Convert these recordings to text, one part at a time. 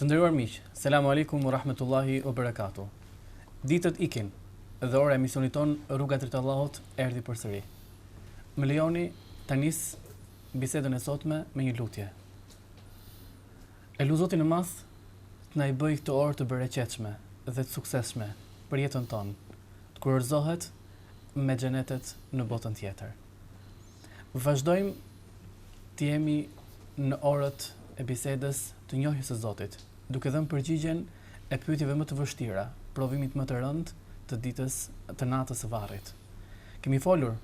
Të nderuar miq, Selam Alejkum wa Rahmetullahi wa Berekatuh. Ditët ikin dhe ora e emisionit tonë Rruga drejt Allahut erdhi përsëri. Më lejoni ta nis bisedën e sotme me një lutje. E lus Zotin e Madh të na e bëjë këtë orë të bereqetshme dhe të suksesshme për jetën tonë, të kurorëzohet me xhenetet në botën tjetër. Vazhdojmë të jemi në orët e bisedës të njohjes së Zotit, duke dhënë përgjigjen e pyetjeve më të vështira, provimit më të rëndë të ditës, të natës së varrit. Kemi folur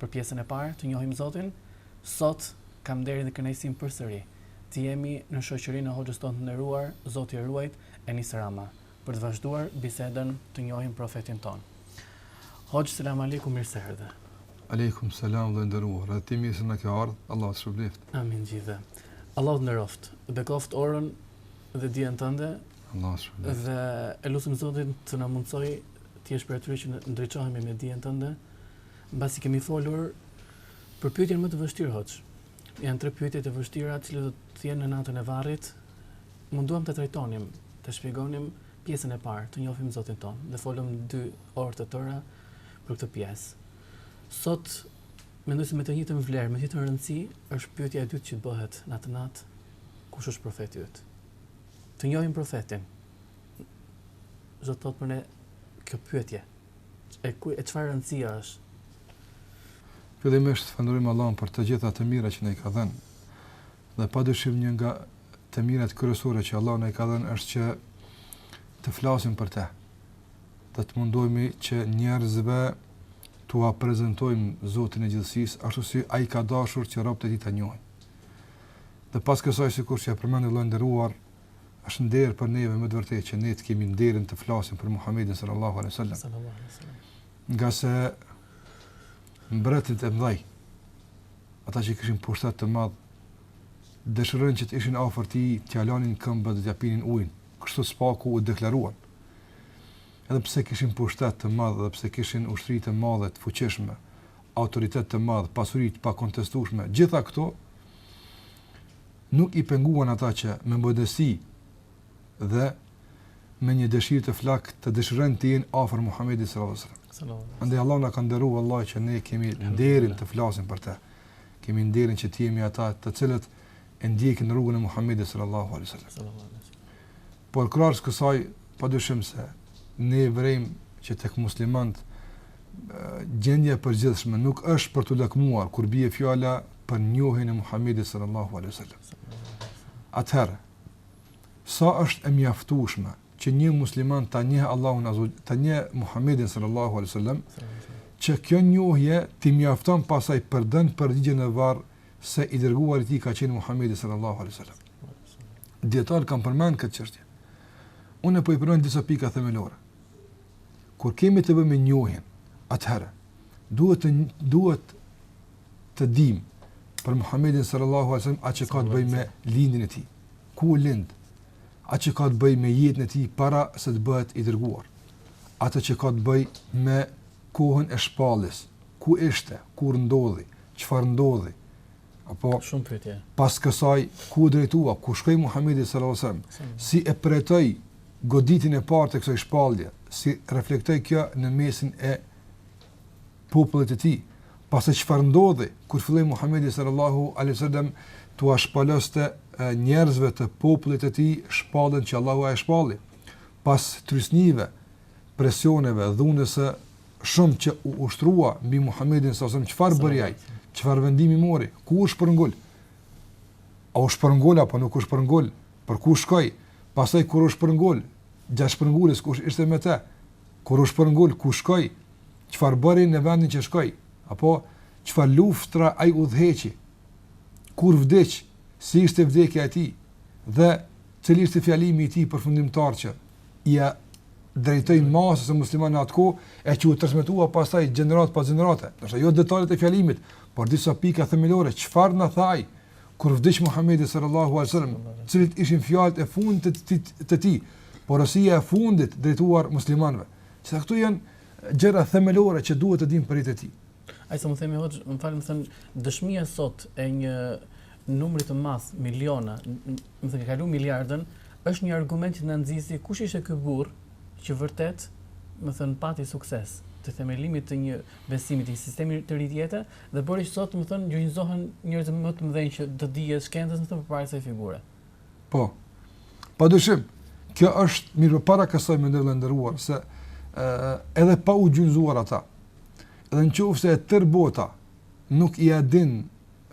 për pjesën e parë, të njohim Zotin. Sot kam nderin dhe kënaqësinë përsëri të jemi në shoqërinë e Hoxhës tonë të nderuar, Zoti e ruajt, Enis Rama. për të vazhduar bisedën të njohim profetin tonë. Hoxhë, selam aleikum, mirë se erdhe. Aleikum, selam i nderuar, edhe ti mirë se na ke ardhë, Allahu të shpërbleftë. Amin gjithë. Allahu të nderoftë, bekoftë orën dhe dijen tënde, Allahu të shpërbleftë. Dhe e lusim Zotin të na mundësojë të jemi prej atyre që ndriçohemi me dijen tënde, mbasi kemi folur për pyetjen më të vështirë, hoxhë. Janë tre pyetje të vështira, të cilat do të jenë në natën e varrit. U munduam ta trajtonim, ta shpjegonim pjesën e parë, të njohim Zotin tonë. Dhe folëm dy orë të tëra për këtë pjesë. Sot mendoj se me të njëjtën vlerë, me të njëjtën rëndësi, është pyetja e dytë që të bëhet në atë natë, kush është profeti yt? Të njohim profetin. Ç'do të thotë për ne kjo pyetje. E ku e çfarë rëndësie është? Fillimisht falënderojmë Allahun për të gjitha të mirat që na i ka dhënë. Dhe padyshim një nga të mirat kryesore që Allahu na i ka dhënë është që të flasim për të. Dhe të mundohemi që njerëzve t'ua prezantojmë Zotin e gjithësisë ashtu si ai ka dashur që robët e tij ta njohin. Dhe pas kësaj sikur që e përmendi vëllai i nderuar, është nder për neve me të vërtetë që ne të kemi nderin të flasim për Muhamedin sallallahu alaihi wasallam. Sallallahu alaihi wasallam. Ngase mbretërit e mëdhej, ata që kishin pushtet të madh, dëshironin që të ishin afër tij, t'ia lanin këmbët dhe t'ia pinin ujin. Kështu së paku u deklaruan. Edhe pse kishin pushtet të madh, edhe pse kishin ushtri të madhe, të fuqishme, autoritet të madh, pasuri të pakontestueshme, gjitha këto Nuk i penguan ata që me modesti dhe me një dëshirë të flaktë të dëshirojnë të jenë afër Muhamedit sallallahu alaihi wasallam. Sallallahu alaihi wasallam. Andaj Allahu na ka nderuar vallahi që ne kemi nderin të flasim për të. Kemi nderin që të jemi ata të cilët e ndjekin rrugën e Muhamedit sallallahu alaihi wasallam. Sallallahu alaihi wasallam. Por krahas kësaj, padyshim se ne vrejmë që tek muslimanët gjendja e përgjithshme nuk është për të lakmuar kur bie fjala për njohjen e Muhamedit sallallahu alaihi wasallam. Atëherë, sa është e mjaftueshme që një musliman ta njeh Allahun azh, ta njeh Muhamedin sallallahu alaihi wasallam, që kjo njohje t'i mjafton pasaj për dhënë përgjigjen në varr se i dërguari i tij ka qenë Muhamedi sallallahu alaihi wasallam. Dijetarët kanë përmend këtë qështje. Unë po i përmend disa pika themelore. Kur kemi të bëjmë me njohjen, atëherë duhet të duhet të dimë për Muhamedin sallallahu alaihi wasallam atë që ka të bëjë me lindjen e tij. Ku u lind? Atë që ka të bëjë me jetën e tij para se të bëhet i dërguar. Atë që ka të bëjë me kohën e shpalljes, ku ishte, kur ndodhi, çfarë ndodhi, Apo shumë pyetje. Pas kësaj ku u drejtua, ku shkoi Muhamedi sallallahu alajhi wasallam? Si e përjetoi goditjen e parë të kësaj shpallje? Si reflektoi kjo në mesin e popullit të tij? Pastaj çfarë ndodhi kur filloi Muhamedi sallallahu alajhi wasallam t'ua shpaloste njerëzve të popullit të tij shpalljen që Allahu ia shpalli? Pas trysnive presioneve, dhunës së shumtë që u ushtrua mbi Muhamedin sallallahu alaihi wasallam çfarë bëri ai? Çfarë vendimi mori? Ku u shpërngul? A u shpërngul apo nuk u shpërngul? Për ku shkoi? Pastaj kur u shpërngul, gjatë shpërnguljes kush ishte me të? Kur u shpërngul, ku shkoi? Çfarë bëri në vendin që shkoi? Apo çfarë luftra ai udhëheqi? Kur vdiq? Si ishte vdekja e tij? Dhe Cili ishte fjalimi i tij përfundimtar që ia drejtoi masës së muslimanëve atë kohë, e që u transmetua pastaj gjeneratë pas gjenerate. Do të thotë jo detajet e fjalimit, por disa pika themelore, çfarë na tha ai kur vdiq Muhamedi sallallahu alaihi wasallam, cilat ishin fjalët e fundit të tij, të tij, porosia e fundit drejtuar muslimanëve. Se këto janë gjëra themelore që duhet të dimë për jetën e tij. Ai sa mund themi hoxhë, më fal, domethënë dëshmia sot e një numri të madh miliona, domethënë ka kalu miliardën, është një argument që na nxit se kush ishte ky burrë që vërtet, domethënë pati sukses të themelimit të një besimi të një sistemi të ri të jete dhe bëri sot, domethënë, gjunjëzohen njerëz më të mëdhenj që të dijes shkencës, domethënë përpara kësaj figure. Po. Padyshim, kjo është mirë po para kësaj miku i nderuar, se e, edhe pa u gjunëzuar ata, edhe në qofë se e tërë bota nuk ia din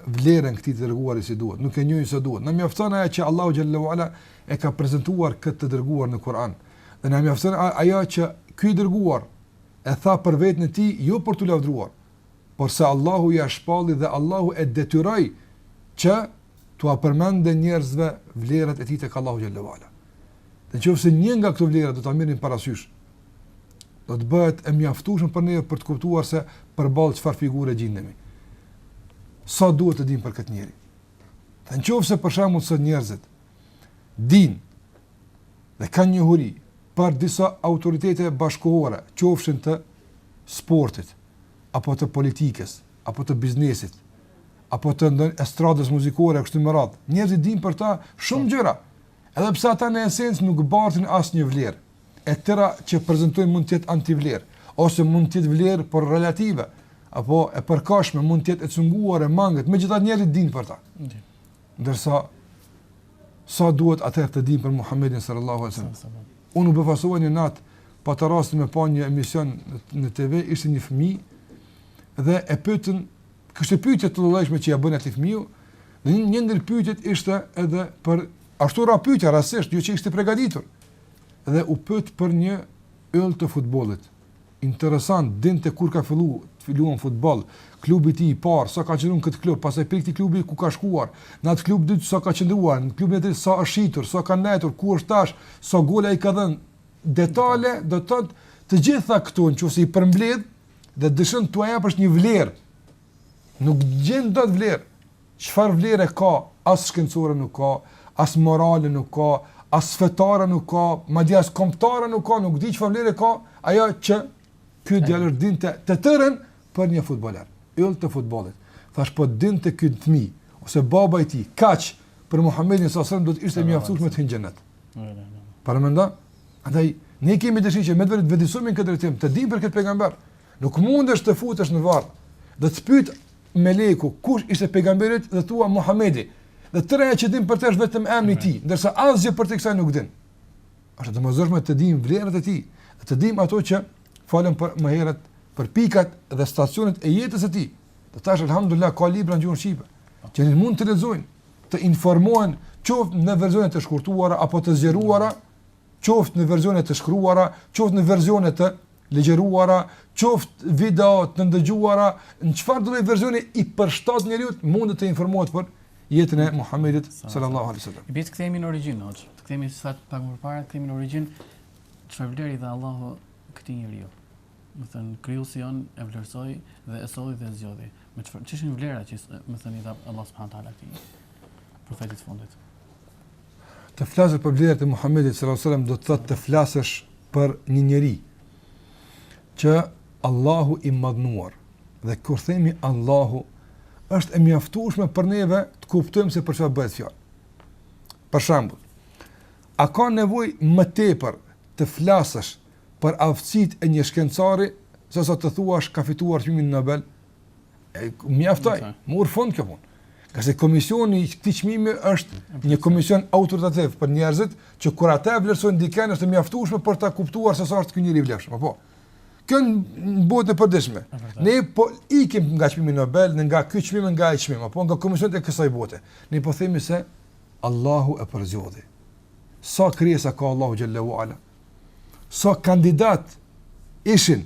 vlerën këtij të dërguari si duhet, nuk e njojnë si duhet. Na mjafton ajo që Allahu Xhelle ue Ala e ka prezantuar këtë të dërguar në Kur'an. Dhe na mjafton ajo që ky i dërguar e tha për veten e tij, jo për t'u lavdëruar, porse Allahu ia shpalli dhe Allahu e detyroi që t'ua përmendë njerëzve vlerat e tij tek Allahu xhel-le ue ala. Në qoftë se një nga këto vlera do ta merrim parasysh, do të bëhej e mjaftueshme për ne për të kuptuar se përballë çfarë figure gjendemi. Sa duhet të dimë për këtë njeri? Dhe në qoftë se për shembull sot njerëzit dinë dhe kanë njohuri për disa autoritete bashkohore, qofshin të sportit, apo të politikës, apo të biznesit, apo të ndonjë estrade muzikore e kështu me radhë. Njerëzit dinë për ta shumë gjëra. Edhe pse ata në esencë nuk bartin asnjë vlerë. E tëra që prezantojnë mund të jetë antivlerë ose mund të jetë vlerë, por relative apo e përkohshme mund të jetë e cunguar e mangët, megjithatë njerëzit dinë për ta. Ndërsa sa duhet atëherë të dimë për Muhamedin sallallahu alaihi wasallam. Unë u befasova një natë, pata rastin me pa një emision në TV, ishte një fëmijë dhe e pyetën, kishte pyetje të llojllojshme që ia bënin atij fëmiju, dhe një ndër pyetjet ishte edhe për ashtu ra pyetja rastësisht, jo që ishte pregatitur. Dhe u pyet për një yll të futbollit. Interesant, dinte kur ka fillu të luajë futboll, klubi i tij i parë, sa ka qëndru në këtë klub, pastaj prej këtij klubi ku ka shkuar, në atë klub të dytë sa ka qëndruar, në klubin e tretë sa është shitur, sa ka nejtur, ku është tash, sa gola i ka dhënë, detale, do të thotë, të gjitha këto në qoftë se i përmbledh dhe dëshiron t'ua japësh një vlerë, nuk gjen dot vlerë. Çfarë vlere ka, as shkencore nuk ka, as morale nuk ka, as fetare nuk ka, madje as kombëtare nuk ka, nuk di çfarë vlere ka ajo që ky djalosh dinte të tërën për një futbollar, yll të futbollit. Thashë po të dinte ky fëmijë ose baba i tij kaq për Muhamedin sallallahu alaihi wasallam do të ishte e mjaftueshme të hyjë në xhenet. Paramendo. Andaj ne kemi dëshirë që me të vërtetë të vetëdijesohemi në këtë drejtim, të dimë për këtë pejgamber. Nuk mundesh të futesh në varr, do të pyet Meleku, kush ishte pejgamberi yt dhe thua Muhamedi. Dhe e tëra që din për të është vetëm emri i tij, ndërsa asgjë përtej kësaj nuk din. Është e domosdoshme të dimë vlerat e tij, të dimë ato që folëm pak më herët për pikat dhe stacionet e jetës së tij. Dhe tash, alhamdulillah, ka libra në gjuhën shqipe, që njerëzit mund të lexojnë, të informohen qoftë në versione të shkurtuara apo të zgjeruara, qoftë në versione të shkruara, qoftë në versione të ligjëruara, qoftë video të ndëgjuara, në çfarëdo versioni i përshtatet njeriut, mund të informohet për jetën e Muhamedit sallallahu alaihi wasallam. Pak të kthehemi në origjinë, hoxhë. Të kthehemi sado pak më parë, të kthehemi në origjinë. Çfarë vlere i dha Allahu këtij njeriu? Domethënë Krijuesi ynë e vlerësoi dhe e solli dhe e zgjodhi. Me çfarë ç'ishin vlerat domethënë i dha Allahu subhanahu wa taala këtij profeti të fundit? Të flasësh për vlerat e Muhamedit sallallahu alaihi wasallam do të thotë të flasësh për një njeri që Allahu i madhnuar. Dhe kur themi Allahu është e mjaftueshme për neve të kuptojmë se për çfarë bëhet fjalë. Për shembull, a ka nevojë më tepër të flasësh për aftësitë e një shkencari sesa të thuash ka fituar çmimin Nobel? mjafton, mori fund kjo punë. Se komisioni i këtij çmimi është një komision autoritativ për njerëzit që kur ata e vlerësojnë diken është mjaftushme për ta kuptuar se sa është ky njeri i vlefshëm. Po, kjo në botën e përditshme. Ne po ikim nga çmimi Nobel, nga ky çmim, nga ai çmim, apo nga komisionet e kësaj bote. Ne po themi se Allahu e përzjodhi. Sa krijesa ka Allahu xhelle ue ala? Sa kandidat ishin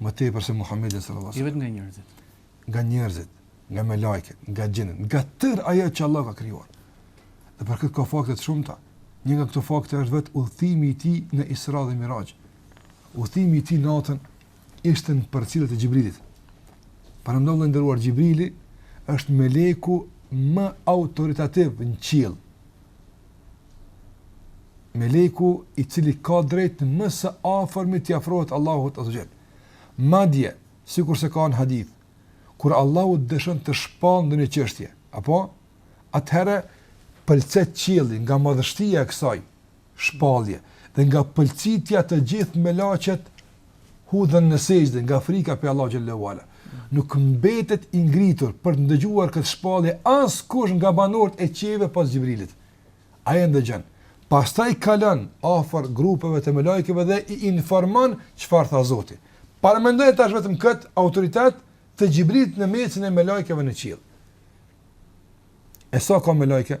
më tepër se Muhamedi sallallahu alaihi wasallam. Jo vetëm nga njerëzit. Nga njerëzit, nga melajket, nga xhinët, nga tërë ajo që Allah ka krijuar. Dhe për këtë ka fakte të shumta. Një nga këto fakte është vetë udhëtimi i tij në Isra dhe Miraj. Udhëtimi i tij natën ishte në përcjelljet e Xhibrilit. Paramendoni të nderuar, Xhibrili është meleku më autoritativ në qiell. Meleku i cili ka drejt më së afërmi t'i afrohet Allahut Azza ue Xhel. Madje, sikurse ka në hadith, kur Allahu dëshiron të shpallë ndonjë çështje, apo, atëherë pëlcet qielli nga madhështia e kësaj shpallje, dhe nga pëlcitja të gjithë melaqet hudhen në sexhde nga frika prej Allahu xhalla uala. Nuk mbetet i ngritur për të ndëgjuar këtë shpallje askush nga banorët e qiejve pas Xhibrilit. Ai e ndëgjon. Pastaj kalon afër grupeve të melajkeve dhe i informon çfarë tha Zoti. Paramendoje tash vetëm këtë autoritet të Xhibrilit në mesin e melajkeve në qiell. E sa ka melajke?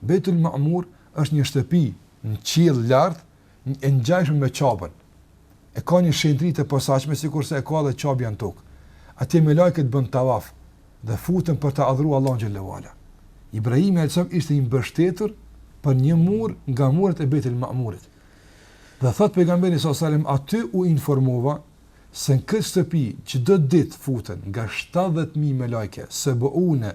Bejtul Ma'mur është një shtëpi në qiell lart, e ngjajshme me Qabën. E ka një shenjtëri të posaçme sikurse e ka dhe Qabja në tokë. Atje melajket bëjnë tavaf dhe futen për të adhuruar Allahun xhalla uala. Ibrahimi alayhis salam ishte i mbështetur për një mur nga muret e Bejtul Ma'murit. Dhe thot pejgamberi sa selam aty u informova se në këtë shtëpi çdo ditë futen nga 70000 melajke, 70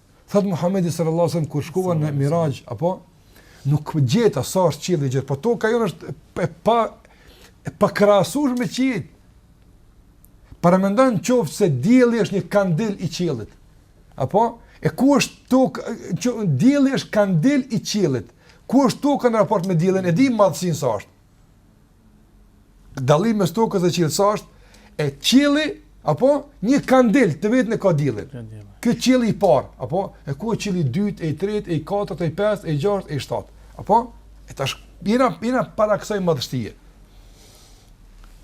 Thot Muhamedi sallallahu alaihi wasallam kur shkova në Miraj, apo nuk gjeta sa është qielli gjithë, po toka jonë është e pa e pa krahasuar me qiell. Paramendo në qoftë se dielli është një kandil i qiellit. Apo e ku është toka që dielli është kandil i qiellit. Ku është toka në raport me diellin? E di madhsinë sa është. Dallim mes tokës dhe qiellit sa është? E qielli a po një kandil të vetëm e ka diellin. Ky qielli i parë, a po, e ku është qielli i dytë, i tretë, i katërt, i pestë, i gjashtë, i shtatë. A po, e tash bira bira para kësaj madhështie.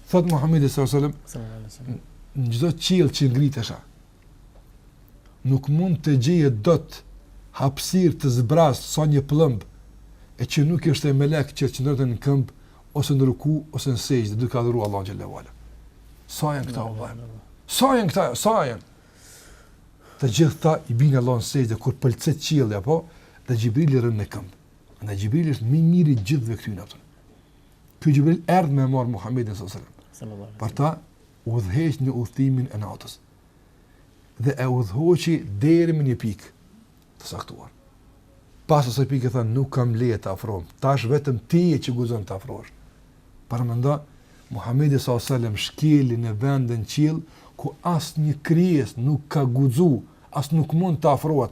Thot Muhamedi sallallahu alaihi wasallam, në çdo qiell që ngritesha, nuk mund të gjeje dot hapësirë të zbrazë sa një pëllëmbë e që nuk ishte melek që qëndronte në këmbë ose në ruku ose në sexhde duke adhuruar Allahun xhelle ue ala. Sa janë këta vëlla? Sa janë këta? Sa janë? Të gjithë këta i binë Allahut sexhde kur pëlcet qielli a po dhe Xhibrili rrin në këmbë. Në Xhibrili është më i miri i gjithë këtyre ato. Ky Xhibril erdhi me marr Muhamedin sallallahu alaihi wasallam. Për ta udhëheq në udhëtimin e natës dhe e udhëhoqi deri me një pikë të caktuar. Pas asaj pike tha, nuk kam leje të afrohem, tash vetëm ti je që guxon të afrohesh. Paramendo, Muhammedi s.a.s. shkeli në vendin qiell, ku asnjë krijesë nuk ka guxu, as nuk mund të afrohet,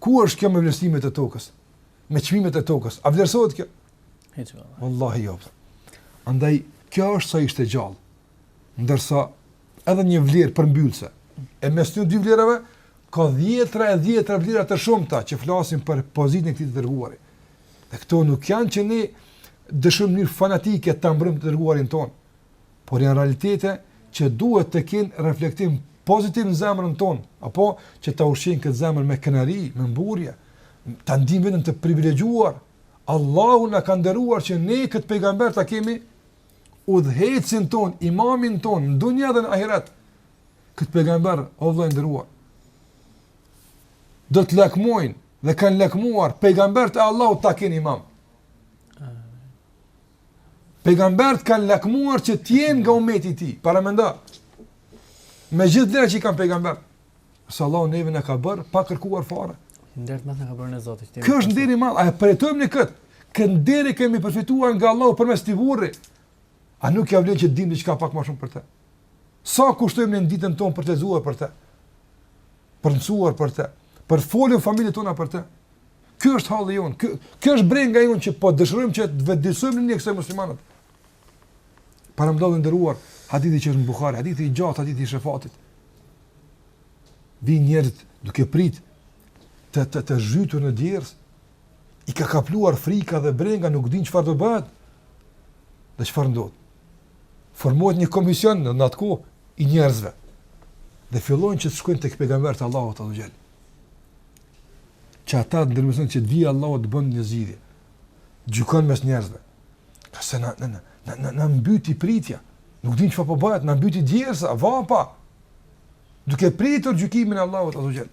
Ku është kjo me vlerësimet e tokës? Me çmimet e tokës? A vlerësohet kjo? Hiç valla. Wallahi jo. Andaj kjo është sa ishte gjallë. Ndërsa edhe një vlerë përmbyllëse. E mes të dy vlerave ka dhjetëra e dhjetëra vlera të shumta që flasin për pozitën e këtij të dërguari. Dhe këto nuk janë që ne dëshirojmë mënyrë fanatike ta mbrojmë të dërguarin tonë. por janë realitete që duhet të kenë reflektim pozitiv në zemrën tonë, a po, që ta ushqejnë këtë zemër me kënaqësi, me mburrje, ta ndiejmë veten të privilegjuar. Allahu na ka nderuar që ne këtë pejgamber ta kemi udhëheqësin tonë, imamin tonë, në dunja dhe në ahiret, këtë pejgamber, o vëlla i nderuar, do të lakmojnë dhe kanë lakmuar, pejgamberët e Allahut ta kenë imam. Pejgamberët kanë lakmuar që të jenë nga umeti i tij, paramendo. Me gjithë vlerat që i kanë pejgamberët. Sa Allahu neve na ka bërë, pa kërkuar fare. Nder të madh na ka bërë i madhi Zot. Ky është nder i madh, a e përjetojmë ne këtë. Këtë nder e kemi përfituar nga Allahu përmes këtij burri. A nuk ia vlen që të dimë diçka pak ma shumë për te. Sa kushtojmë në ditën tonë për të lexuar për te. Për mësuar për te. Për folur në familjet tona për te. Ky është halli jonë, ky, ky është brenga jonë që po dëshirojmë që të vetëdijesojmë mënyrë kësaj muslimanët. Paramendo vëlla i nderuar, hadithi që është në Bukhari, hadithi i gjatë, hadithi i shefatit. Vijnë njerëzit duke prit të, të, të zhytur në djersë, i ka kapluar frika dhe brenga, nuk dinë çfarë të bëhet, dhe çfarë ndodh. Formohet një komision në atë kohë i njerëzve, dhe fillojnë që të shkojnë tek pejgamberët e Allahut azze ue xhel, që ata ndërmjetësojnë që të vijë Allahu të bëjë një zgjidhje. Gjykon mes njerëzve. Ngase na, na, na, na, na, na mbyti pritja. Nuk din çfarë po bëhet, na mbyti djersa, vapa. Duke pritur gjykimin e Allahut azze ue xhel.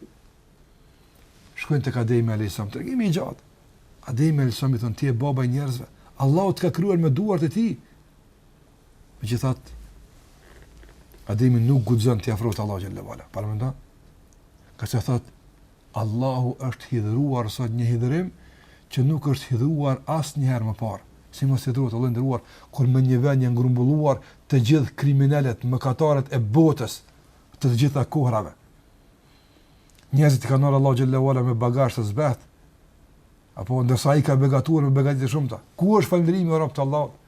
Shkojnë tek Ademi alejhi selam, tregimi i gjatë. Ademi alejhi selam, i thonë, ti je baba i njerëzve. Allahu të ka krijuar me duart e tij. Megjithatë, Ademi nuk guxon t'i afrohet Allahut xhelle ue ala. Paramendo. Ngase thotë Allahu është hidhëruar sot një hidhërim që nuk është hidhëruar asnjëherë më parë. Si mos hidhërohet Allahu, të nderuar, kur në një vend janë grumbulluar të gjithë kriminelët, mëkatarët e botës të të gjitha kohërave. Njerëzit kanë ardhur, Allahu xhelle ue ala me bagazh të zbehtë. Apo ndërsa ai i ka begatuar me begatitë e shumta. Ku është falënderimi i robit të Allahut?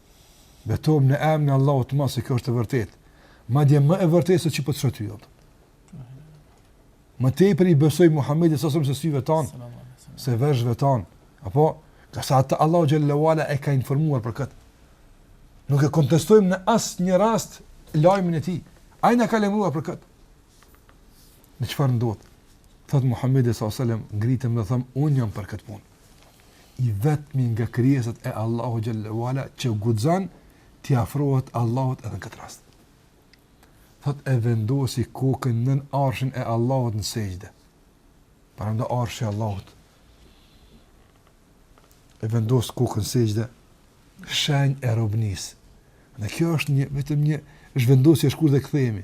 Betohem në emrin e Allahut të Madh se kjo është e vërtetë. Madje më e vërtetë se ç'po të shoh ty. Më tepër i besoj Muhamedit s.a.s. se syve tanë, se veshëve tanë. Apo, ngase Allahu xhelle ue ala e ka informuar për këtë. Nuk e kontestojmë në asnjë rast lajmin e tij. Ai na ka lajmëruar për këtë. E çfarë ndodh? Thotë Muhamedi s.a.s. ngrihem dhe them, unë jam për këtë punë. i vetmi nga krijesat e Allahu xhelle ue ala që guxon t'i afrohet Allahut edhe në këtë rast. Thotë e vendos kokën nën arshin e Allahut në sexhde. Paramendo, arshi i Allahut. E vendos kokën në sexhde shenjë e robnisë. E kjo është një vetëm një zhvendosje shkurt dhe kthehemi.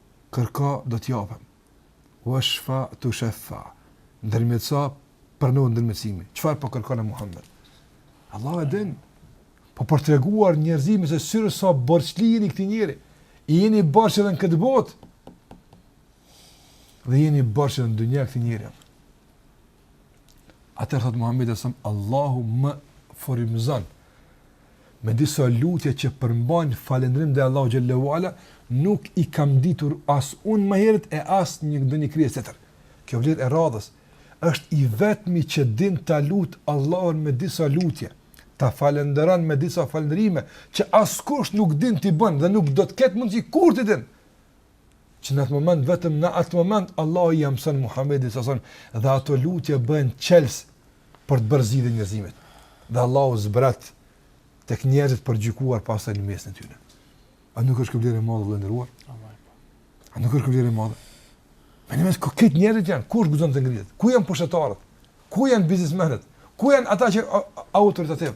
Kërko, do të jepet. Washfa tushaffa. Ndërmjetëso, pranohet ndërmjetësimi. Çfarë po kërkon Muhamedi? Allahu e din. Po për t'i treguar njerëzimit se sërish sa borxhli jeni këtij njeriu. I jeni borxh edhe në këtë botë. Dhe i jeni borxh edhe në dynja këtij njeriu. Atëherë thotë Muhamedi s.a.s., Allahu më frymëzon, me disa lutje që përmbajnë falënderim ndaj Allahut xhelle ue ala, nuk i kam ditur as unë më herët e as ndonjë krijesë tjetër. Kjo vlerë e radhës, është i vetmi që din ta lutë Allahun me disa lutje, ta falënderon me disa falënderime, që askush nuk din t'i bën dhe nuk do të ketë mundësi kurrë t'i dijë. që në atë moment vetëm në atë moment Allahu ia mëson Muhamedit s.a.s. dhe ato lutje bëhen çelës për të bërë zgjidhje njerëzimit. Dhe Allahu zbret tek njerëzit për të gjykuar pastaj në mesin e tyre. A nuk është kjo vlerë e madhe të nderuar? A nuk është kjo vlerë e madhe? Në një mes, ku krejt njerëzit janë? Kush guxon të ngritet? Ku janë pushtetarët? Ku janë biznismenët? Ku janë ata që autoritativë?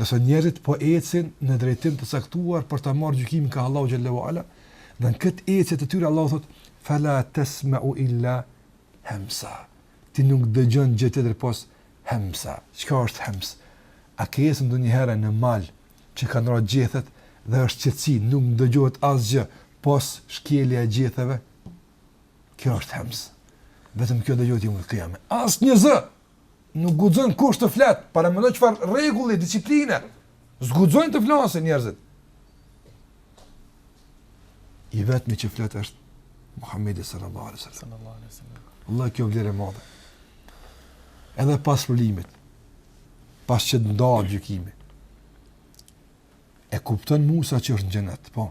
Nëse njerëzit po ecin në drejtim të caktuar për ta marrë gjykimin nga Allahu xhallahu ala, në këtë ecje të tyre Allahu thot fala tasma'u illa hamsa. Ti nuk dëgjon gjë tjetër pos hamsa. Çka është hams? A ke ecën ndonjëherë në mal që kanë rënë gjethet dhe është qetësi, nuk dëgjohet asgjë pos shkelja e gjetheve? Kjo është hams. Vetëm kjo dëgjohet jeumul kijame. Asnjë zë, Nuk guxon kush të flet, paramendo çfarë rregulli, disipline. S'guxojnë të flasin njerëzit. I vetmi që flet është Muhamedi sallallahu alaihi wasallam. Sallallahu alaihi wasallam. Allah kjo vlerë e madhe. Edhe pas shpëtimit, pasi që të ndahet gjykimi, e kupton Musa që është në xhenet, po.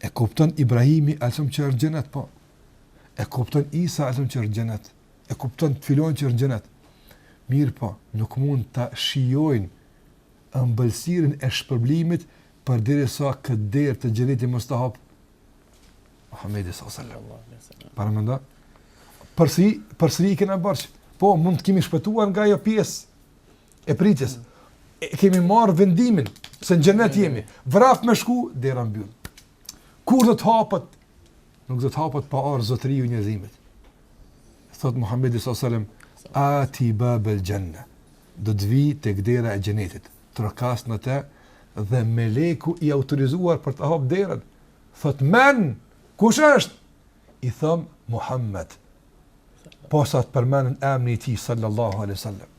E kupton Ibrahimi alejhi selam që është në xhenet, po. E kupton Isa alejhi selam që është në xhenet, po e kupton ti filan që është në xhenet. Mirëpo, nuk mund ta shijojnë ëmbëlsirën e shpërblimit përderisa këtë derë të xhenetit mos ta hapë Muhammedi s.a.s. Paramendo. Përsëri, përsëri i kena borxh. Po, mund të kemi shpëtuar nga ajo pjesë e pritjes. E kemi marrë vendimin, se në xhenet jemi. Vrap me shku, dera mbyllur. Kur do të hapet? Nuk do të hapet pa ardh zotëriu i njerëzimit. Thot Muhamedi sallallahu alaihi wasallam, "Ati bab al-janna." Do të vij tek dera e xhenetit, trokas në të dhe meleku i autorizuar për ta hap derën. Thot men, kush është? I thom Muhammed. Posa të përmendet emni i tij, sallallahu alaihi wasallam.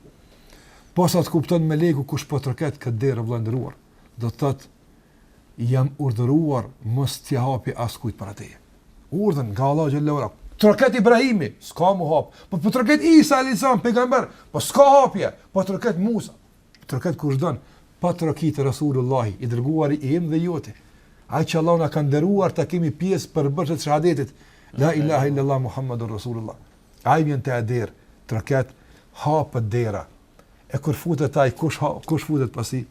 Posa të kupton meleku kush po troket këtë derë vëlla i nderuar, do të thot jam urdhëruar mos t'ia hapi askujt para teje. Urdhër nga Allahu xhallahu ala. Troket Ibrahimi, s'ka mu hap. Po po troket Isa alayhis salam pejgamber, po s'ka hapje. Po troket Musa, troket kush don, pa trokit Resulullah i dërguari im dhe jote. Ai që Allahu na ka nderuar ta kemi pjesë përbërëse të shahadetit. La ilaha illallah Muhammadur Rasulullah. Ai vjen te ajo derë, troket hapet dera. E kur futet ai kush ha, kush futet pas tij?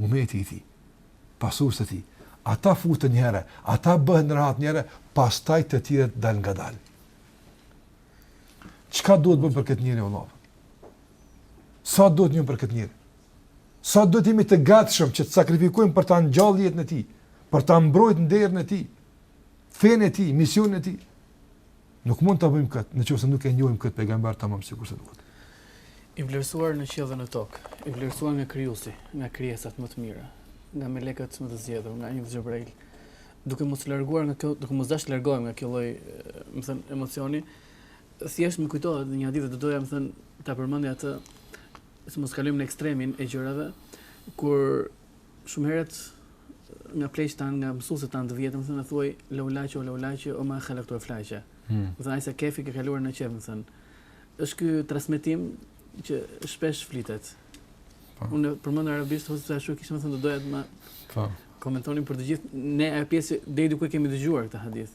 Umeti i tij, pasuesit e tij, ata futen njëherë, ata bëhen rehat njëherë, pastaj të tjerët dalë ngadalë. Çka duhet bën për këtë njeri o vëlla? Sa duhet njoh për këtë njeri? Sa duhet të jemi të gatshëm që të sakrifikojmë për ta ngjallë jetën e tij, për ta mbrojtur nderin e tij, fenë e tij, misionin e tij? Nuk mund ta bëjmë këtë nëse nuk e njohim këtë pejgamber tamam sikur se duhet. I vlerësuar në qiell dhe në tokë, i vlerësuar nga Krijuesi, nga krijesat më të mira, nga melekët më të zgjedhur, nga engjëlli Xhebrail, duke mos larguar nga kjo, duke mos dashur të largohem nga kjo lloj, me thënë, emocioni, thjesht më kujtohet një hadith do doja me thënë ta përmendja atë se mos kalojmë në ekstremin e gjërave kur Shumë herë nga pleqtë tanë, nga mësuesit tanë të vjetër, me thënë, thuaj, leulake, leulake, ma khalaktul eflake. Hmm. Me thënë, ajsa kefi ke kaluar në qef, me thënë. është ky transmetim që shpesh flitet. Pa. Po. Unë përmend arabisht, hosë të ashtu, kishe me thënë të doja të më pa. Po. komentonin për të gjithë, ne e pjesë, dhe i duke kemi dëgjuar këtë hadith.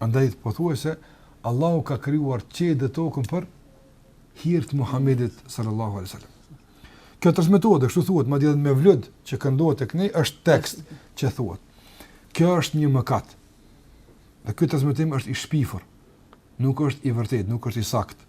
Andaj po thuaj se Allahu ka krijuar qiejt dhe tokën për hir të Muhammedit sallallahu alai sallam. Kjo transmetohet dhe kështu thuhet, madje në mevlud që këndohet e kemi, është tekst që thuhet. Kjo është një mëkat. Dhe ky transmetim është i shpifur. Nuk është i vërtetë, nuk është i saktë.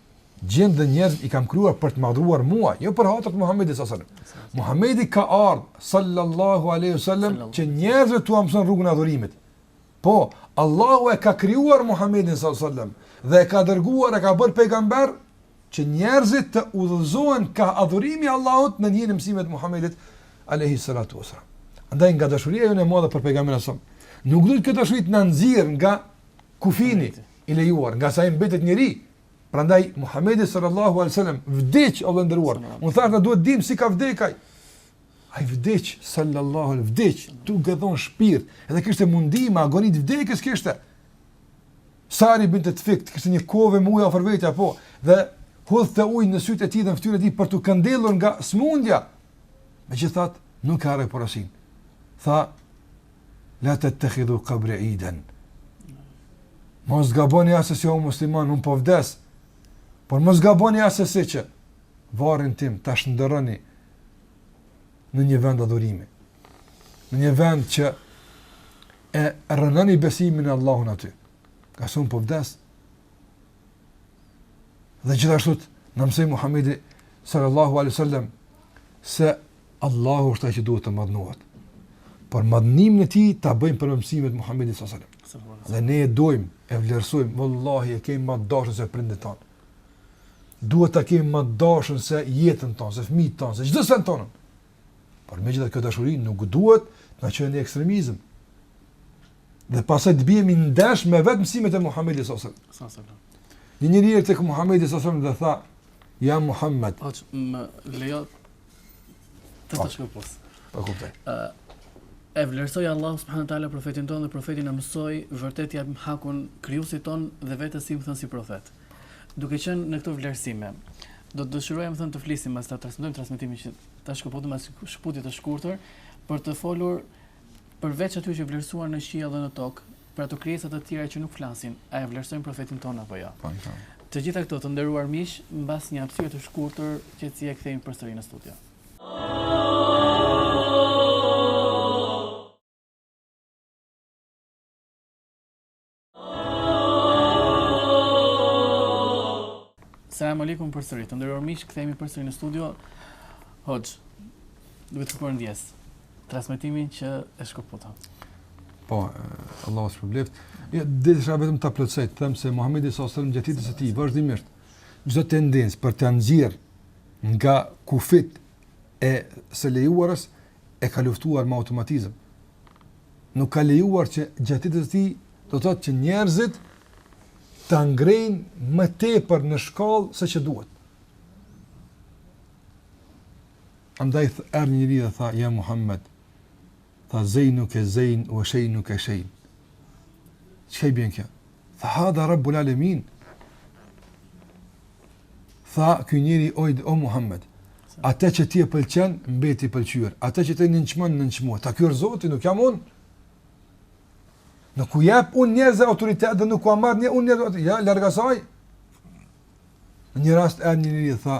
Xhinët dhe njerëzit i kam krijuar për të m'adhuruar mua, jo për hatër të Muhamedit sallallahu alaihi wasallam. Muhamedi ka ardhur sallallahu alaihi wasallam që njerëzve t'ua mëson rrugën e adhurimit. Po, Allahu e ka krijuar Muhamedin sallallahu alaihi wasallam dhe e ka dërguar, e ka bërë pejgamber që njerëzit të udhëzohen ka adhurimi i Allahut nëpërmjet mësimeve e Muhamedit alaihi salatu wasallam. Andaj nga dashuria jonë e madhe për pejgamberin sallallahu alaihi wasallam, nuk duhet kjo dashuri të na nxjerr nga kufini, i lejuar, ngase ai mbetet njeri. Prandaj Muhamedi sallallahu alaihi wasallam vdiq o vëlla i nderuar. Unë thashë na duhet ta dimë si ka vdekur ai. Ai vdiq sallallahu alaihi vdiq, tuj dhon shpirt, edhe kishte mundime, agonitë e vdekjes kishte. Sa i binte të fikët, kishte një kovë me ujë afër vetes apo dhe hodhte ujë në sytë e tij dhe në fytyrën e tij për të këndellur nga smundja. Megjithatë, nuk harroi porosinë. Tha, la tettekhidhu kabri iden. Mos gaboni assesi o muslimanë, unë po vdes, por mos gaboni assesi që varrin tim ta shndërroni në një vend adhurimi, në një vend që e rrënoni besimin në Allahun aty. A se unë po vdes, Dhe gjithashtu na mësoi Muhamedi sallallahu alaihi wasallam se Allahu është ai që duhet të madhnohet. Por madhnimin e tij ta bëjmë përmes mësimeve e Muhamedit sallallahu alaihi wasallam. Dhe ne e dojmë, e vlerësojmë, vallahi e kemi më të dashur se prindët tanë. Duhet ta kemi më të dashur se jetën tonë, se fëmijët tanë, se çdo send tonë. Por megjithatë kjo dashuri nuk duhet të na çojë në ekstremizëm. Dhe pastaj të biem ndesh me vetë mësimet e Muhammedi sasëm. Sasëm. Një një njeri tek Muhammedi sasëm dhe tha, ja Muhammed. Hoxhë, më lejo të të shkëpus. Po kuptoj. E vlerësoi Allahu subhanahu taala profetin tonë dhe profetin e mësoi vërtet t'ia japë hakun krijuesit tonë dhe vetë si me thënë si profet. Duke qenë në këto vlerësime, do të dëshiroja me thënë të flisim pasi ta transmetojmë transmetimin që ta shkëputim, mbas shkëputjes të shkurtër për të folur përveç atyre që vlerësuan në qiell dhe në tokë, për ato krijesa të tjera që nuk flasin, a e vlerësojnë profetin tonë apo jo. Po, po. Të gjitha këto të nderuar miq, mbas një hapësire të shkurtër, që të rikthehemi përsëri në studio. Selam aleikum përsëri. Të nderuar miq, kthehemi përsëri në studio. Hoxhë, duhet të kërkoj ndjesë. Transmetimin që e shkëputa. Po, Allahu të shpërbleftë. Jo, deshta vetëm ta plotësoj, të them se Muhamedi sallallahu alaihi wasallam gjatë jetës së tij vazhdimisht çdo tendencë për ta nxjerrë nga kufijtë e së lejuarës e ka luftuar me automatizëm. Nuk ka lejuar që gjatë jetës së tij, do të thotë që njerëzit ta ngrejnë më tepër në shkallë seç duhet. Andaj erdhi një njeri dhe tha, ja Muhammed, tha zejnuke zejn, ue shejnuke shejn. Çka i bjen kjo? Tha hadha Rabbul Alemin. Tha ky njeri o, o Muhammed, atë që ti e pëlqen, mbet i pëlqyer. Atë që ti nënçmon, i nënçmuar. Tha ky është Zoti, nuk jam unë. Nuk u jap unë njerëzve autoritet dhe nuk ua marr unë njerëzve. Jo, larg asaj. Në një rast erdh një njeri tha,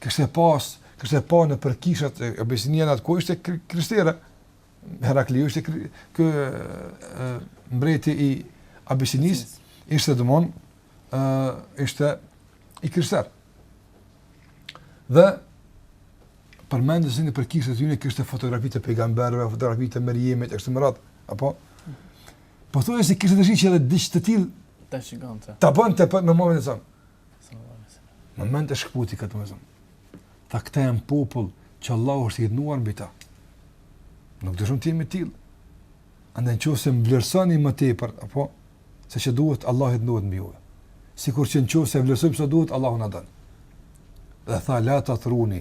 kishte pas, kishte pa nëpër kishat e Abisinisë në atë kohë, ishte e krishterë, Herakliu ishte ky mbreti i Abisinisë, ishte domethënë, uh, ishte i krishterë. Dhe, përmendi se nëpër kishat e tyne, kishte fotografi të pejgamberëve, fotografi të Merjemes, e kështu me radhë, apo? Pothuajse kishte dëshirë që edhe diç të tillë ta shikonte, ta bënte në momentin e son. Në moment e shkëputi këtë më zëmë. Tha këta janë popull që Allahu është i hidhëruar mbi ta. Nuk dëshirojmë të jemi të tillë. Andaj në qoftë se më vlerësoni më tepër, apo, seç duhet, Allahu hidhërohet mbi ju. Sikur që në qoftë se vlerësojmë se duhet, Allahu na dënon. Dhe tha, la tutruni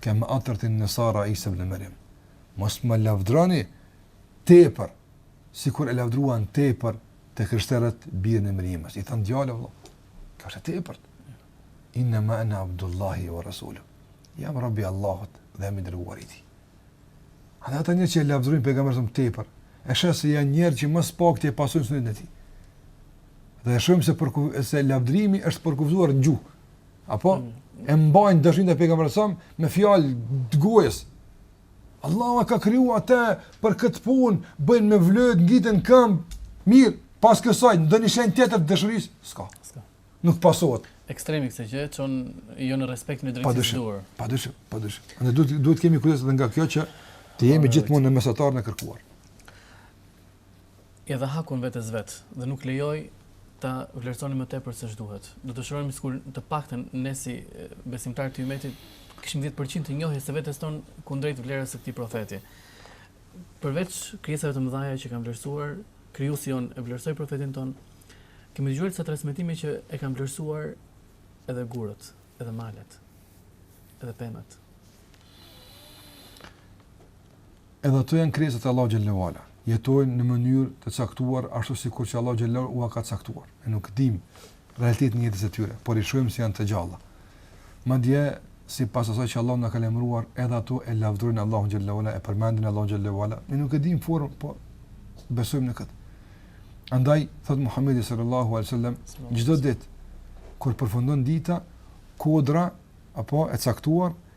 kema atretin nesara Isa ibn Merjem. Mos më lavdëroni tepër, sikur e lavdëruan tepër të krishterët birin e Merjemes. I thanë djalë i Allahut. Kjo është e tepërt. Inna ma ana Abdullahi wa rasulu. Jam robi Allahut dhe jam i dërguar i tij. Edhe ata njerëz që e lavdërojnë pejgamberin më tepër, e sheh se janë njerëz që më së pakti e pasojnë sunetin e tij. Dhe e shohim se, përku, se lavdërimi është përkufizuar në gjuhë. Apo? Mm. E mbajnë dashurinë ndaj pejgamberit vetëm me fjalë të gojës. Allahu e ka kriju atë për këtë punë, bëjnë me vlojt, ngritën këmbë, mirë, pas kësaj, ndonjë shenjë tjetër të dashurisë, s'ka. Ska. Nuk pasohet. Ekstremi këtë gjë, që unë jo në respekt me drejtë të duar. Pa dëshim, pa dëshim. Na duhet, duhet të kemi kujdes edhe nga kjo që të jemi gjithmonë në mesataren e kërkuar. i dha hakun vetes së vet dhe nuk lejoi ta vlerësonin më tepër se ç'duhet. Do të dëshironim sikur të paktën ne si besimtarë të ymetit të kishim dhjetë për qind të njohjes së vetes tonë kundrejt vlerës së këtij profeti. Përveç krijesave të mëdha që kanë vlerësuar, Krijuesi jonë e vlerësoi profetin tonë. Kemi dëgjuar disa transmetime që e kanë vlerësuar edhe gurët, edhe malet, edhe pemët. Edhe ato janë krijesa të Allahut xhallahu ala. Jetojnë në mënyrë të caktuar ashtu sikur që Allahu xhallahu ala ua ka caktuar. Ne nuk dimë realitetin e jetës së tyre, por i shohim se janë të gjalla. Madje sipas asaj që Allahu na ka lajmëruar, edhe ato e lavdërojnë Allahun xhallahu ala, e përmendin Allahun xhallahu ala. Ne nuk e dimë formën, po besojmë në këtë. Andaj thotë Muhamedi sallallahu alaihi wasallam, çdo ditë kur përfundon dita, kodra apo e caktuar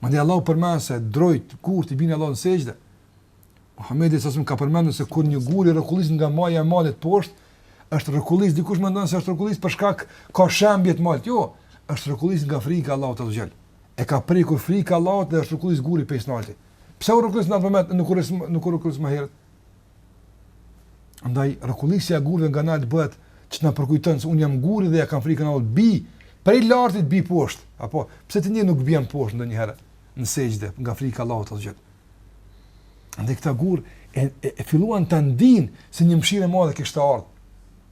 Madje Allahu përmend se drojt gurt i bijnë Allahut në sexhde. Muhamedi sa më ka përmendur se kur një gur i rrokullis nga maja e malit poshtë, është rrokullis, dikush mendon se është rrokullis për shkak ka shembje të malit. Jo, është rrokullis nga frika e Allahut azza xal. E ka prekur frika e Allahut dhe është rrokullis guri prej së nalti. Pse u rrokullis në atë moment, nuk u nuk u rrokullis më herët? Andaj, rrokullisja e gurëve nga nalt bëhet që të na përkujton se unë jam gur dhe ia kam frikën Allahut, bi, prej lartit bi poshtë, apo, pse ti njeri nuk bjen poshtë ndonjëherë, në sexhde, nga frika e Allahut azza xhel. Andaj, këta gurë e, e, e filluan ta ndijnë se një mshirë e madhe kishte ardh.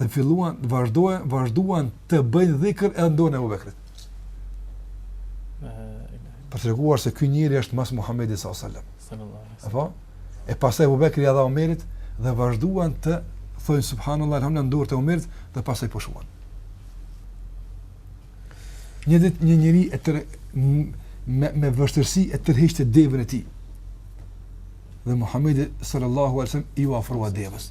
dhe filluan të vazhduan, vazhduan të bëjnë dhikr edhe në dorën e Abu Bekrit. Për të treguar se ky njeri është mas Muhammedi s.a.s. Apo? E pastaj Abu Bekri ia dha Omerit dhe vazhduan të thonë Subhanallah, Elhamdulillah, në dorë të Omerit dhe pastaj pushuan. Një ditë një njeri e tërë, me, me vështirësi e tërhiqte devën e tij. Dhe Muhammedi sallallahu alejhi ve selem iu afrua devës.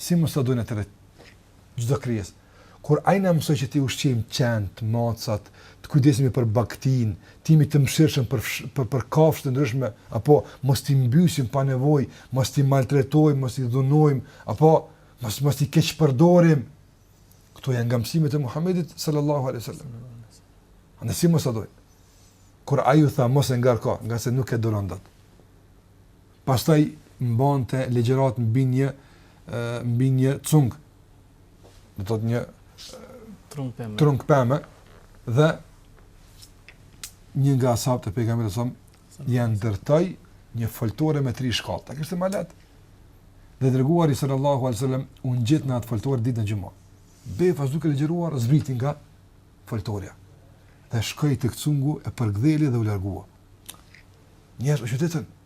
Si mos ta duan atë vetë çdo krijesë? Kur ai na mësoi që ti ushqejmë qentë, macat, të kujdesemi për bagëtinë, të jemi të mëshirshëm për për për kafshë të ndryshme, apo mos ti mbysim pa nevojë, mos ti maltretojmë, mos i dhunojmë, apo mos mos ti keqpërdorim. Kto janë nga mësimet e Muhamedit sallallahu alaihi wasallam. Andaj si mos ta duan? Kur ai u tha mos e ngarko, nga se nuk e duron dot. Pastaj mbante ligjëratë mbi një mbi një cung. Do të thotë një trung pemë. Trung pemë dhe një nga sahabët e pejgamberit sallallahu alaihi wasallam ndërtoi një foltore me tri shkallë. Ta kishte më lehtë. Dhe i dërguari sallallahu alaihi wasallam u ngjit në atë foltore ditën e xhumasë. Befa duke ligjëruar zbriti nga foltorja. Dhe shkoi tek cungu e përgdheli dhe u largua. Njerëzit u çuditën,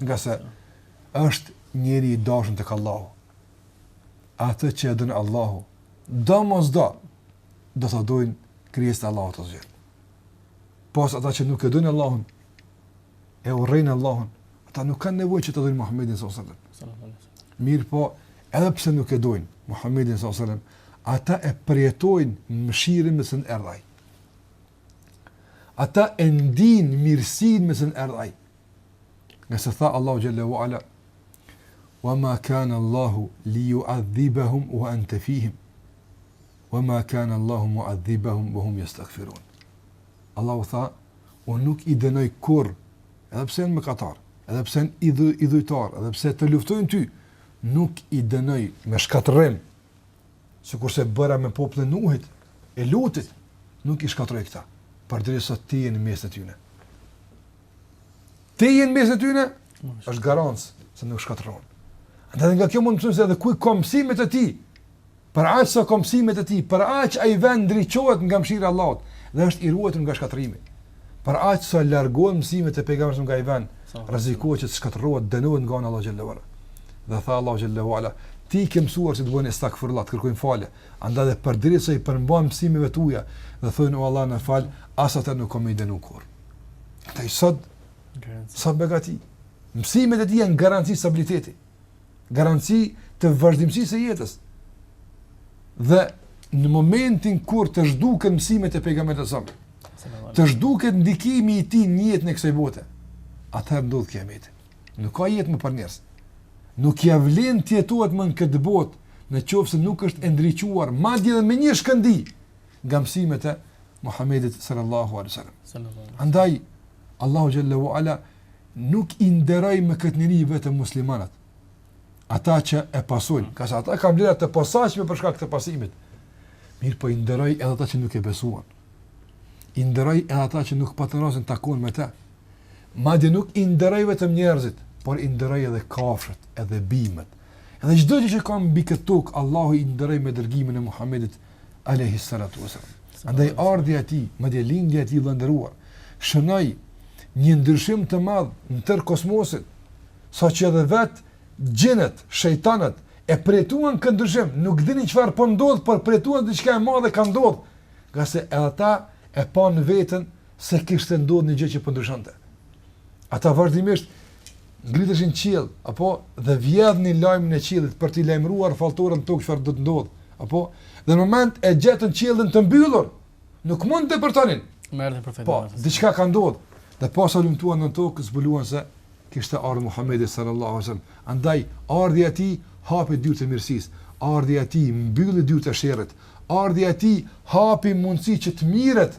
Nga se është njeri i dashun tek Allahu. Atë që e don Allahu, domosdo, do ta dojnë krijesat e Allahut azze. Pos ata që nuk e dojnë Allahun, e urrejnë Allahun, ata nuk kanë nevoj që ta dojnë Muhammedin s.a.s. Mirëpo, edhe pse nuk e dojnë Muhammedin s.a.s. Ata e përjetojnë mëshirën me cilën erdh ai. Ata e ndin mirësinë me cilën erdh ai. Nga se tha Allahu xhelle ue ala, "Wa ma kana Allahu li yu'adhibahum wa anta fihim." Wa ma kana Allahu mu'adhibahum wa hum yastaghfirun. Allahu tha, "Unë nuk i dënoj kurrë, edhe pse janë mëkatar, edhe pse janë idhujtar, edhe pse të luftojnë ty, nuk i dënoj me shkatërrim sikurse bëra me popullin e Nuhit e Lutit, nuk i shkatrroj këta, përderisa ti je në mes të tyre. Ti je në mes të tyre, është garancë se nuk shkatrrohen. Dhe nga kjo mund të mësojmë se edhe ku ka mësime të tij, për aq sa ka mësime të tij, për aq ai vend ndriçohet nga mëshira e Allahut dhe është i ruajtur nga shkatërrimi. Për aq sa largohen mësimet e pejgamberit nga ai vend, rrezikohet që të shkatërrohet, dënohet nga ana e Allahut xhallahu ala. Dhe tha Allahu xhallahu ala, ti i ke mësuar që të bëjnë istigfar, të kërkojnë falje. Andaj dhe përderisa i përmbahen mësimeve tua dhe thonë o Allah na fal, as ata nuk kam me i dënu kurrë. A e shihni sot sa begati. Mësimet e tij janë garanci stabiliteti. Garanci të vazhdimësisë së jetës. Dhe në momentin kur të zhduken mësimet e pejgamberit sallallahu alaihi wasallam, të zhduket ndikimi i tij në jetën e kësaj bote, atëherë ndodhë kiameti. Nuk ka jetë më për njerëz. Nuk ia vlen të jetohet më në këtë botë, në qoftë se nuk është e ndriçuar, madje edhe me një shkëndijë, nga mësimet e Muhammedit sallallahu alaihi wasallam. Andaj Allahu xhallahu ala nuk i nderoi me këtë njeri vetëm muslimanët, ata që e pasojnë, ngase ata kanë vlera të posaçme për shkak të pasimit, mirëpo i nderoi edhe ata që nuk e besuan, i nderoi edhe ata që nuk patën rastin të takohen me te, madje nuk i nderoi vetëm njerëzit, por i nderoi edhe kafshët, edhe bimët, edhe çdo gjë që ka mbi këtë tokë, Allahu i nderoi me dërgimin e Muhamedit, alejhi salatu wa salam. Andaj ardhja e tij, madje lindja e tij e nderuar, shënoi një ndryshim të madh në tërë kosmosin, saqë edhe vetë xhinët, shejtanët e përjetuan këtë ndryshim, nuk dinin çfarë po ndodh, por përjetuan diçka e madhe ka ndodh, ngase edhe ata e panë veten se kishte ndodhur një gjë që po ndryshonte. Ata vazhdimisht ngjiteshin në qiell, edhe vidhnin lajmin e qiellit për t'i lajmëruar falltorët në tokë çfarë do të ndodh, edhe në moment e gjetën qiellin të mbyllur, nuk mund të depërtonin. Merrni për të. Po, diçka ka ndodhur. Dhe pasi hulumtuan në tokë, zbuluan se kishte ardhur Muhamedi sallallahu alaihi wasallam. Andaj ardhja e tij hapi dyert e mirësisë, ardhja e tij mbylli dyert e sherrit, ardhja e tij hapi mundësi që të mirët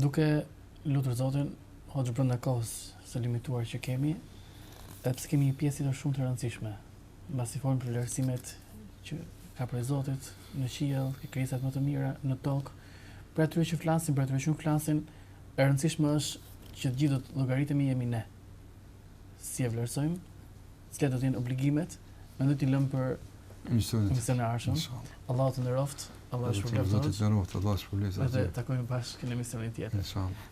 Duke lutur Zotin, hoxhë, brenda kohës së limituar që kemi, edhe pse kemi një pjesë shumë të rëndësishme, mbasi folëm për vlerësimet që ka prej Zotit, në qiel, te krijesat më të mira, në tokë, prej atyre që flasin, prej atyre që nuk flasin, e rëndësishme është që të gjithë të llogaritemi jemi ne. Si e vlerësojmë? Cilat do të jenë obligimet? Mendoj t'i lëmë për emisionin e ardhshëm. Allahu të nderoftë, Allahu të shpërbleftë. Zoti të nderoftë, Allahu të shpërbleftë. Ne do të takohemi bashkë në emisionin tjetër. Inshallah.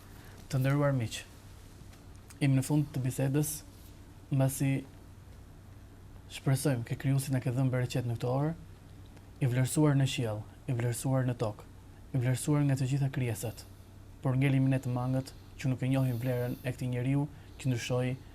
Të nderuar miq. Jemi në fund të bisedës, mbasi shpresojmë që krijuesi na ka dhënë bereqet në këtë orë, i vlerësuar në qiell, i vlerësuar në tokë, i vlerësuar nga të gjitha krijesat. Por ngelim ne të mangët që nuk e njohim vlerën e këtij njeriu që ndryshoi